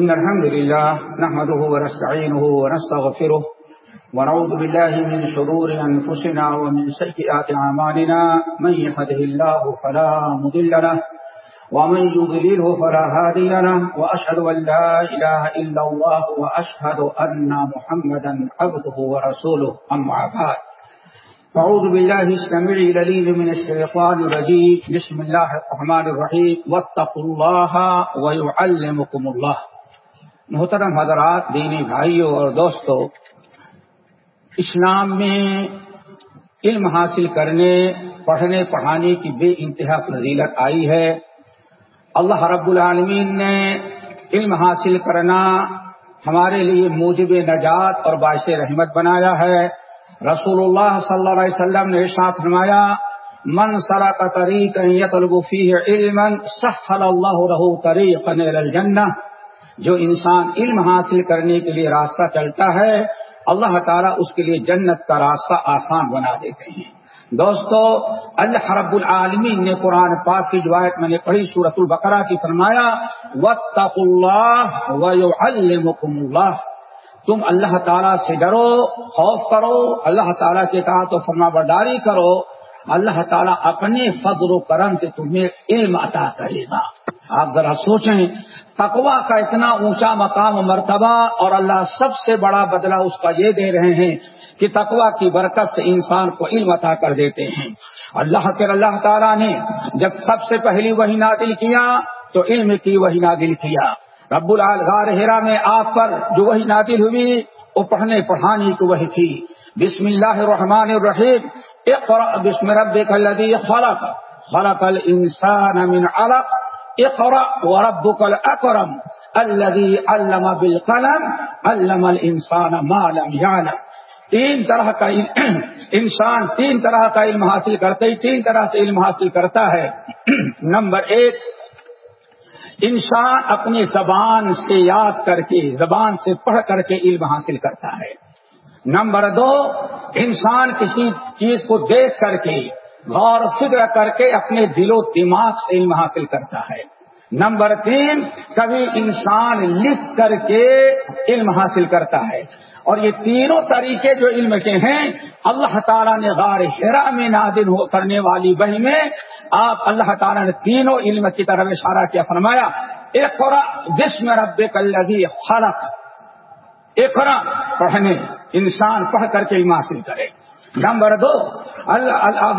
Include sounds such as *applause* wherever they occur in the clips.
إن الحمد لله نحمده ونستعينه ونستغفره ونعوذ بالله من شرور أنفسنا ومن سيئات عمالنا من يهده الله فلا مضل له ومن يضلله فلا هادي له وأشهد أن لا إله إلا الله وأشهد أن محمدا عبده ورسوله. أما بعد، أعوذ بالله السميع العليم من الشيطان الرجيم. بسم الله الرحمن الرحيم. واتقوا الله ويعلمكم الله. محترم حضرات، دینی بھائیوں اور دوستو اسلام میں علم حاصل کرنے، پڑھنے، پڑھانے کی بے انتہا فضیلت آئی ہے۔ اللہ رب العالمین نے علم حاصل کرنا ہمارے لیے موجب نجات اور باعث رحمت بنایا ہے۔ رسول اللہ صلی اللہ علیہ وسلم نے ارشاد فرمایا، من سرا کا طریق یتلبفی علم سخل اللہ رہو طریق الجنہ جو انسان علم حاصل کرنے کے لیے راستہ چلتا ہے، اللہ تعالیٰ اس کے لیے جنت کا راستہ آسان بنا دیتے ہیں۔ دوستو، اللہ رب العالمین نے قرآن پاک کی روایت میں نے پڑھی سورت البقرہ کی فرمایا وط اللہ اللہ تم اللہ تعالیٰ سے ڈرو، خوف کرو، اللہ تعالیٰ کے کہا تو فرما برداری کرو۔ اللہ تعالیٰ اپنے فضل و کرم سے تمہیں علم عطا کرے گا۔ آپ ذرا سوچیں تقوا کا اتنا اونچا مقام و مرتبہ اور اللہ سب سے بڑا بدلہ اس کا یہ دے رہے ہیں کہ تقوا کی برکت سے انسان کو علم عطا کر دیتے ہیں۔ اللہ کے اللہ تعالیٰ نے جب سب سے پہلی وہی نادل کیا تو علم کی وہی نادل کیا۔ رب العال ہیرا میں آپ پر جو وہی نادل ہوئی، وہ پڑھنے پڑھانے کی وہی تھی۔ بسم اللہ الرحمن الرحیم۔ بسم رب الذي خلق۔ خلق الانسان من علق۔ اقرا وربك الاكرم الذي علم بالقلم، علم الانسان ما لم يعلم. تین طرح کا *clears throat* انسان تین طرح کا علم حاصل کرتے ہی تین طرح سے علم حاصل کرتا ہے۔ *clears throat* نمبر ایک، انسان اپنی زبان سے یاد کر کے، زبان سے پڑھ کر کے علم حاصل کرتا ہے۔ نمبر دو، انسان کسی چیز کو دیکھ کر کے غور فکر کر کے اپنے دل و دماغ سے علم حاصل کرتا ہے۔ نمبر تین، کبھی انسان لکھ کر کے علم حاصل کرتا ہے۔ اور یہ تینوں طریقے جو علم کے ہیں، اللہ تعالیٰ نے غار ہرا میں نادل ہو کرنے والی بہ میں آپ اللہ تعالیٰ نے تینوں علم کی طرف اشارہ کیا، فرمایا ایک جسم رب کلگی خلق۔ ایک پڑھنے، انسان پڑھ کر کے علم حاصل کرے۔ نمبر دو، اللہ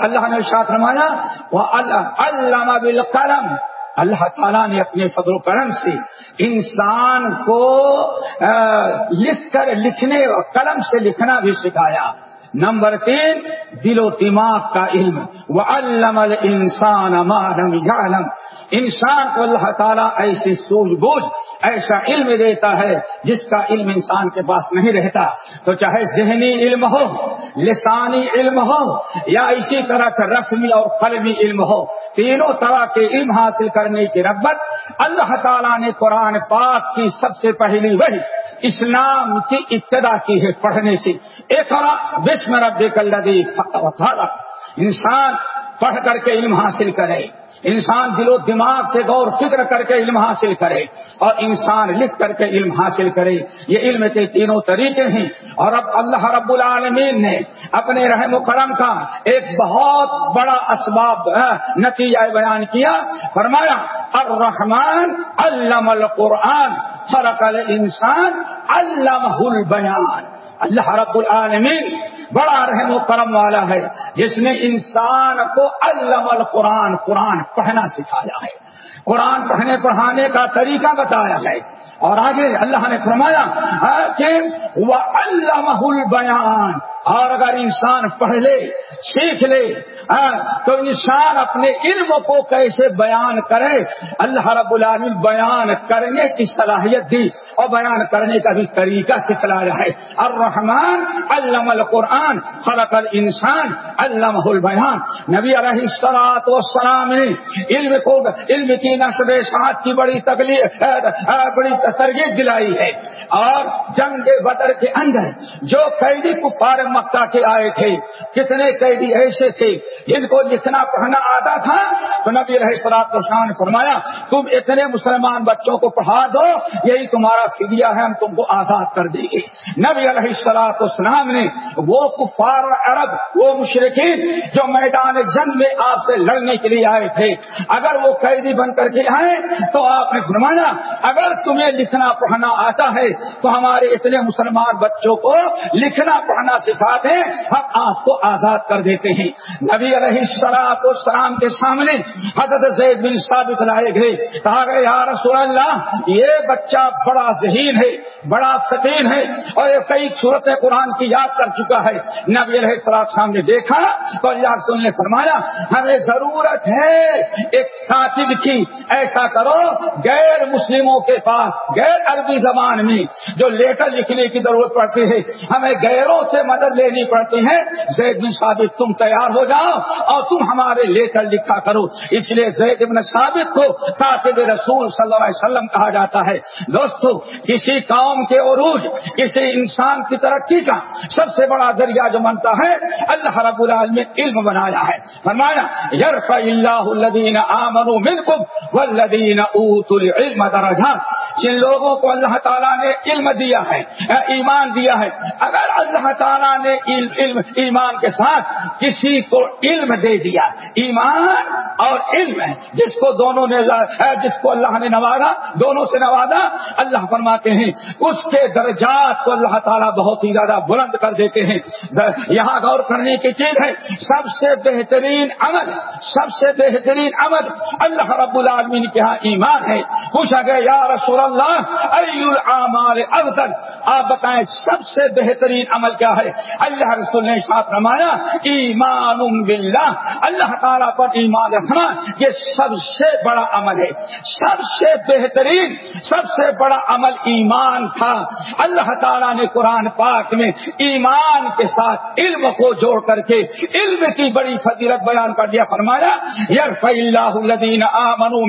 اللہ نے شاط فرمایا، وہ اللہ بالقلم۔ اللہ تعالیٰ نے اپنے فضل و کرم سے انسان کو لکھ کر لکھنے اور قلم سے لکھنا بھی سکھایا۔ نمبر تین، دل و دماغ کا علم۔ وہ علم انسان علم انسان کو اللہ تعالیٰ ایسی سوج بوجھ، ایسا علم دیتا ہے جس کا علم انسان کے پاس نہیں رہتا۔ تو چاہے ذہنی علم ہو، لسانی علم ہو، یا اسی طرح کا رسمی اور قلمی علم ہو، تینوں طرح کے علم حاصل کرنے کی رغبت اللہ تعالیٰ نے قرآن پاک کی سب سے پہلی وہی اسلام کی ابتدا کی ہے پڑھنے سے۔ ایک اور بسم رب کلدی انسان پڑھ کر کے علم حاصل کرے۔ انسان دل و دماغ سے غور فکر کر کے علم حاصل کرے اور انسان لکھ کر کے علم حاصل کرے۔ یہ علم کے تینوں طریقے ہیں۔ اور اب اللہ رب العالمین نے اپنے رحم و کرم کا ایک بہت بڑا اسباب نتیجہ بیان کیا۔ فرمایا، الرحمن علم القرآن فرق الانسان علمہ البیان۔ اللہ رب العالمین بڑا رحم و کرم والا ہے، جس نے انسان کو علم القرآن، قرآن پڑھنا سکھایا ہے۔ قرآن پڑھنے، پڑھانے کا طریقہ بتایا ہے۔ اور آگے اللہ نے فرمایا کہ وہ اللہ البیان اور اگر انسان پڑھ لے، سیکھ لے تو انسان اپنے علم کو کیسے بیان کرے؟ اللہ رب العالمین بیان کرنے کی صلاحیت دی اور بیان کرنے کا بھی طریقہ سکھلایا ہے۔ الرحمن علم القرآن، خلق الانسان، علمہ البیان۔ نبی علیہ السلاط والسلام نے علم کو، علم کی نشر ساتھ کی بڑی تکلیف بڑی ترغیب دلائی ہے۔ اور جنگ بدر کے اندر جو قیدی کفار مکہ کے آئے تھے۔ کتنے قیدی ایسے تھے جن کو لکھنا پڑھنا آتا تھا۔ تو نبی رہے سراب کو شان فرمایا، تم اتنے مسلمان بچوں کو پڑھا دو، یہی تمہارا فدیہ ہے، ہم تم کو آزاد کر دیں گے۔ نبی علیہ السلاط اسلام نے وہ کفار عرب، وہ مشرقین جو میدان جنگ میں آپ سے لڑنے کے لیے آئے تھے، اگر وہ قیدی بن کر کے آئے تو آپ نے فرمایا، اگر تمہیں لکھنا پڑھنا آتا ہے تو ہمارے اتنے مسلمان بچوں کو لکھنا پڑھنا سکھا دیں ہم آپ کو آزاد کر دیتے ہیں۔ نبی علیہ السلاط اسلام کے سامنے حضرت زید بن ثابت لائے گئے۔ کہا گئے یا رسول اللہ، یہ بچہ بڑا ذہین ہے، بڑا فقیر ہے اور یہ کئی صورت قرآن کی یاد کر چکا ہے۔ نبی علیہ السلام صاحب نے دیکھا تو اللہ رسول نے فرمایا، ہمیں ضرورت ہے ایک کاتب کی، ایسا کرو غیر مسلموں کے پاس، غیر عربی زبان میں جو لیٹر لکھنے کی ضرورت پڑتی ہے۔ ہمیں غیروں سے مدد لینی پڑتی ہے زید بن ثابت، تم تیار ہو جاؤ اور تم ہمارے لیٹر لکھا کرو۔ اس لیے زید بن ثابت کو کاتب رسول صلی اللہ علیہ وسلم کہا جاتا ہے۔ دوستو، کسی قوم کے عروج، کسی انسان کی ترقی کا سب سے بڑا ذریعہ جو بنتا ہے، اللہ رب العالمین علم بنایا ہے۔ فرمایا یرف اللہ الذین آمنوا منکم والذین اوتوا العلم درجات۔ جن لوگوں کو اللہ تعالیٰ نے علم دیا ہے، ایمان دیا ہے، اگر اللہ تعالیٰ نے علم ایمان کے ساتھ کسی کو علم دے دیا۔ ایمان اور علم ہے۔ جس کو دونوں نے جس کو اللہ نے نوازا دونوں سے نوازا، اللہ فرماتے ہیں، اس کے درجات کو اللہ تعالیٰ بہت ہی زیادہ بلند کر دیتے ہیں۔ یہاں غور کرنے کی چیز ہے، سب سے بہترین عمل، سب سے بہترین عمل اللہ رب العالمین کے یہاں ایمان ہے۔ پوچھا گیا، یا رسول اللہ العمال افضل؟ آپ بتائیں، سب سے بہترین عمل کیا ہے؟ اللہ رسول نے ساتھ رمایا ایمان باللہ۔ اللہ تعالیٰ پر ایمان رکھنا، یہ سب سے بڑا عمل ہے۔ سب سے بہترین، سب سے بڑا عمل ایمان تھا۔ اللہ تعالیٰ نے قرآن پاک میں ایمان کے ساتھ علم کو جوڑ کر کے علم کی بڑی فضیلت بیان کر دیا۔ فرمایا یار اللہ الدین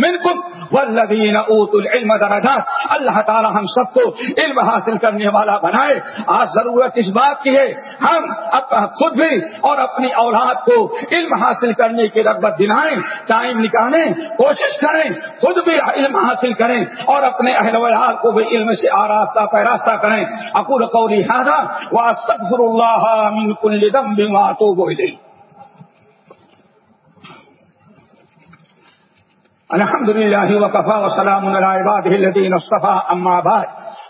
منکم والذین اوت العلم درجات، اللہ تعالیٰ ہم سب کو علم حاصل کرنے والا بنائے۔ آج ضرورت اس بات کی ہے، ہم خود بھی اور اپنی اولاد کو علم حاصل کرنے کی رغبت دلائیں، ٹائم نکالیں، کوشش کریں، خود بھی علم حاصل کریں اور اپنے اہل ویال کو بھی علم سے آراستہ پیراستہ کریں۔ اکور قولی ہاضا و اللہ من کل دم بما تو الحمد للہ وقفا وسلام الدین الصفا اما بعد.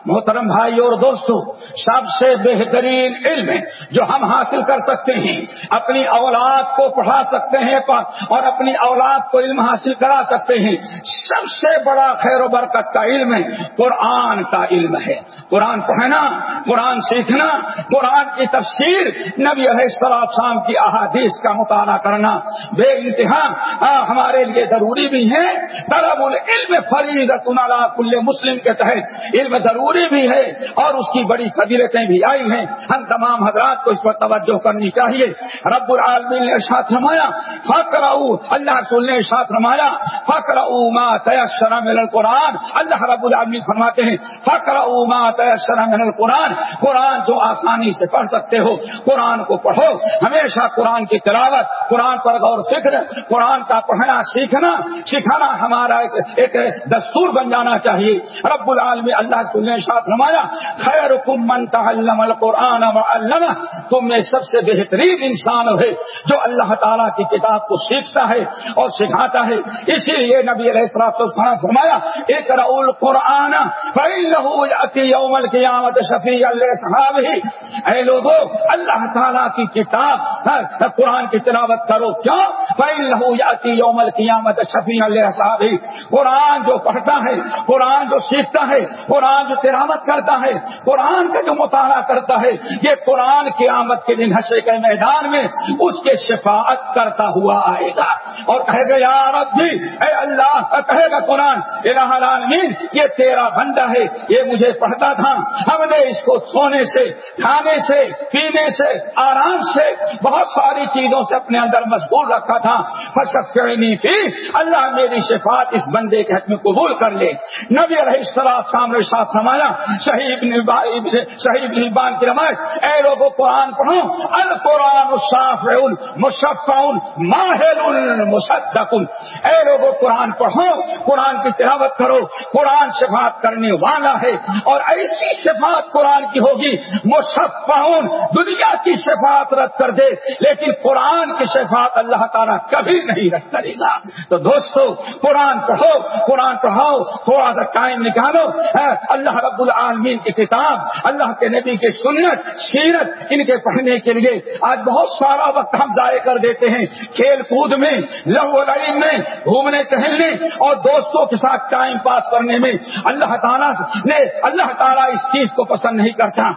محترم بھائی اور دوستو، سب سے بہترین علم جو ہم حاصل کر سکتے ہیں، اپنی اولاد کو پڑھا سکتے ہیں اور اپنی اولاد کو علم حاصل کرا سکتے ہیں۔ سب سے بڑا خیر و برکت کا علم ہے قرآن کا علم ہے۔ قرآن پڑھنا، قرآن سیکھنا، قرآن کی تفسیر نبی علیہ السلام شام کی احادیث کا مطالعہ کرنا بے انتہا ہمارے لیے ضروری بھی ہے۔ طلب العلم فریدت کل مسلم کے تحت۔ علم ضروری بھی ہے اور اس کی بڑی فضیلتیں بھی آئی ہیں۔ ہم تمام حضرات کو اس پر توجہ کرنی چاہیے۔ رب العالمین نے ساتھ رمایا فخر اللہ رسول نے ساتھ رمایا فخر ما تیسر من القرآن۔ اللہ رب العالمین فرماتے ہیں فخر ما تیسر من القرآن۔ قرآن جو آسانی سے پڑھ سکتے ہو، قرآن کو پڑھو۔ ہمیشہ قرآن کی تلاوت، قرآن پر غور فکر، قرآن کا پڑھنا سیکھنا، سکھانا ہمارا ایک دستور بن جانا چاہیے۔ رب العالمین، اللہ نے ساتھ نمایا خیر من تعلم القرآن و تم میں سب سے بہترین انسان ہے جو اللہ تعالیٰ کی کتاب کو سیکھتا ہے اور سکھاتا ہے۔ اسی لیے نبی علیہ السلام فرمایا ایک رول قرآن یوم القیامت شفیع اللہ صحاب ہی اے لوگو، اللہ تعالیٰ کی کتاب ہاں، قرآن کی تلاوت کرو۔ کیوں؟ فَإِن لَهُ يَأْتِي يَوْمَ الْقِيَامَةِ شفیع اللہ صحاب ہی قرآن جو پڑھتا ہے، قرآن جو سیکھتا ہے، قرآن جو تلاوت کرتا ہے، قرآن کا جو مطالعہ کرتا ہے، یہ قرآن کی آمد کے دن حشر کے میدان میں اس کے شفاعت کرتا ہوا آئے گا۔ اور کہے گا، یا رب بھی اے اللہ، کہے گا قرآن العالمین، یہ تیرا بندہ ہے، یہ مجھے پڑھتا تھا۔ ہم نے اس کو سونے سے، کھانے سے، پینے سے، آرام سے، بہت ساری چیزوں سے اپنے اندر مشغول رکھا تھا۔ فی اللہ میری شفاعت اس بندے کے حق میں قبول کر لے۔ نبی رہی ساتھ سامنے ساتھ سماج فرمایا، شہید شہید نبان کی روایت اے لوگ قرآن پڑھو، القرآن صاف ماہر مصدقن اے لوگ قرآن پڑھو، قرآن کی تلاوت کرو، قرآن شفاعت کرنے والا ہے، اور ایسی شفاعت قرآن کی ہوگی مشفعن دنیا کی شفاعت رد کر دے، لیکن قرآن کی شفاعت اللہ تعالیٰ کبھی نہیں رد کرے گا. تو دوستو، قرآن پڑھو، قرآن پڑھاؤ، تھوڑا سا ٹائم نکالو ہاں, اللہ رب العالمین کی کتاب، اللہ کے نبی کی سنت، سیرت، ان کے پڑھنے کے لیے آج بہت سارا وقت ہم ضائع کر دیتے ہیں۔ کھیل کود میں، لہو لڑائی میں، گھومنے، ٹہلنے اور دوستوں کے ساتھ ٹائم پاس کرنے میں۔ اللہ تعالیٰ نے، اللہ تعالیٰ اس چیز کو پسند نہیں کرتا۔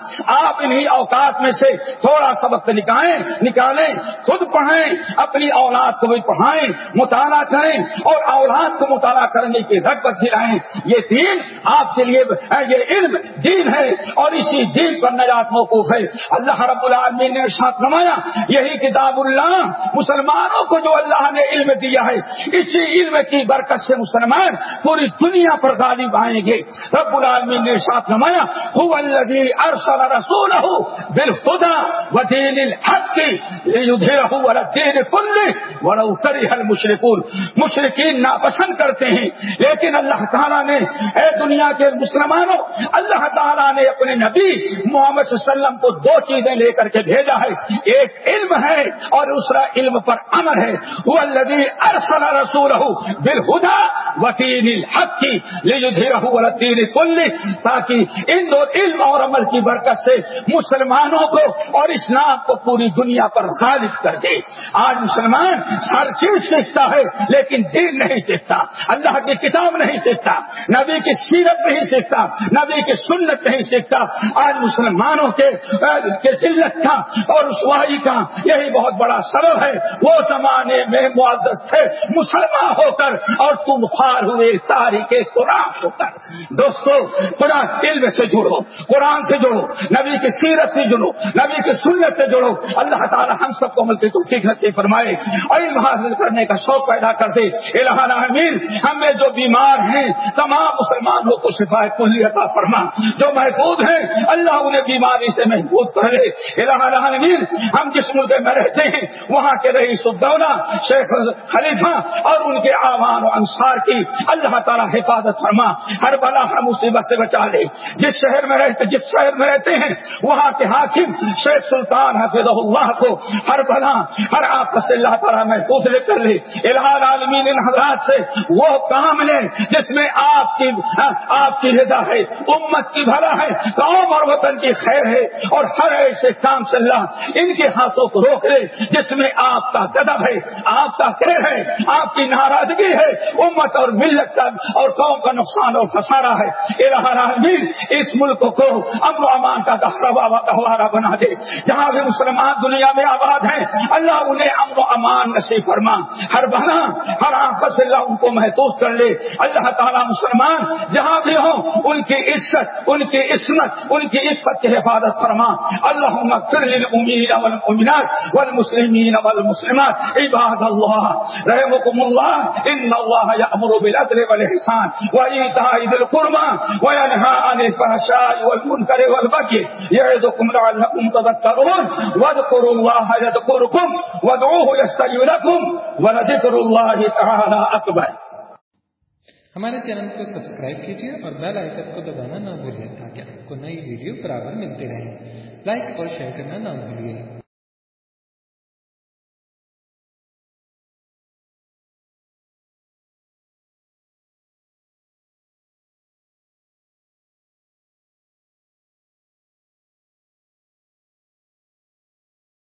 آپ انہیں اوقات میں سے تھوڑا سا وقت نکالیں نکالیں، خود پڑھیں اپنی اولاد کو بھی پڑھائیں، مطالعہ کریں اور اولاد کو مطالعہ کرنے کی رغبت دلائیں۔ یہ دین آپ کے لیے، یہ علم دین ہے اور اسی دین پر نجات موقوف ہے۔ اللہ رب العالمین نے ساتھ نمایا یہی کتاب اللہ مسلمانوں کو جو اللہ نے علم دیا ہے، اسی علم کی برکت سے مسلمان پوری دنیا پر غالب آئیں گے۔ رب العالمین نے ساتھ نمایا ارسل رسول بالخدا ودین الحق الدین کل ولو کرہ المشرکون۔ مشرقین ناپسند کرتے ہیں، لیکن اللہ تعالیٰ نے، اے دنیا کے مسلمانوں اللہ تعالیٰ نے اپنے نبی محمد صلی اللہ علیہ وسلم کو دو چیزیں لے کر کے بھیجا ہے۔ ایک علم ہے اور دوسرا علم پر عمل ہے۔ وہ اللہ ارسل رسول بالخدا وکیل الحق کی الدین کل تاکہ ان دو علم اور عمل کی برکت سے مسلمانوں کو اور اسلام کو پوری دنیا پر غالب کر دے۔ آج مسلمان ہر چیز سیکھتا ہے، لیکن دین نہیں سیکھتا، اللہ کی کتاب نہیں سیکھتا، نبی کی سیرت نہیں سیکھتا، نبی کی سنت نہیں سیکھتا۔ آج مسلمانوں کے ذلت کا اور رسوائی کا یہی بہت بڑا سبب ہے۔ وہ زمانے میں معزز تھے، مسلمان ہو کر اور تم خواہ خار ہوئے تاریخ قرآن ہو کر۔ دوستو، قرآن علم سے جڑو، قرآن سے جڑو، نبی کی سیرت سے جڑو، نبی کی سنت سے جڑو۔ اللہ تعالی ہم سب کو ملتے تو ٹھیک سے فرمائے، علم حاصل کرنے کا شوق پیدا کر دے۔ العالمین، ہم میں جو بیمار ہیں، تمام مسلمانوں کو شفا کلی عطا فرما۔ جو محفوظ ہیں، اللہ انہیں بیماری سے محفوظ کر لے۔ العالمین، ہم جس ملک میں رہتے ہیں، وہاں کے رئیس الدولہ، شیخ خلیفہ اور ان کے آوان و انصار کی اللہ تعالیٰ حفاظت فرما۔ ہر بلا ہر مصیبت سے بچا لے۔ جس شہر میں رہتے جس شہر میں رہتے ہیں، وہاں کے حاکم، شیخ سلطان حفظ اللہ کو ہر بلا، ہر آپ سے اللہ تعالیٰ میں پوچھ لے کر لے۔ الحال عالمین ان حضرات سے وہ کام لے جس میں آپ کی آپ کی رضا ہے، امت کی بھلا ہے، قوم اور وطن کی خیر ہے۔ اور ہر ایسے کام سے اللہ ان کے ہاتھوں کو روک لے جس میں آپ کا گدب ہے، آپ کا خیر ہے، آپ کی ناراضگی ہے۔ امت اور ملت کا اور قوم کا نقصان اور خسارا ہے۔ اس ملک کو امن و امان کا گہوارہ بنا دے۔ جہاں بھی مسلمان دنیا میں آباد ہیں، اللہ انہیں امن و امان نصیب فرما۔ ہر بنا ہر آپس اللہ ان کو محسوس کر لے۔ اللہ تعالیٰ مسلمان جہاں بھی ہوں، ان کی عزت، ان کی عصمت، ان کی عزت کی حفاظت فرما۔ اللہ للمؤمنین والمؤمنات والمسلمین والمسلمات۔ عباد اللہ رحمكم اللہ، ان اللہ یأمر بالعدل والإحسان وإيتاء ذي القربى وينهى عن الفحشاء والمنكر والبغي يعظكم لعلكم تذكرون واذكروا الله يذكركم وادعوه يستجب لكم ولذكر الله تعالى اکبر ہمارے چینل کو سبسکرائب کیجیے اور بیل آئکن کو دبانا نہ بھولیں تاکہ آپ کو نئی ویڈیو برابر ملتے رہیں لائک اور شیئر کرنا نہ بھولیے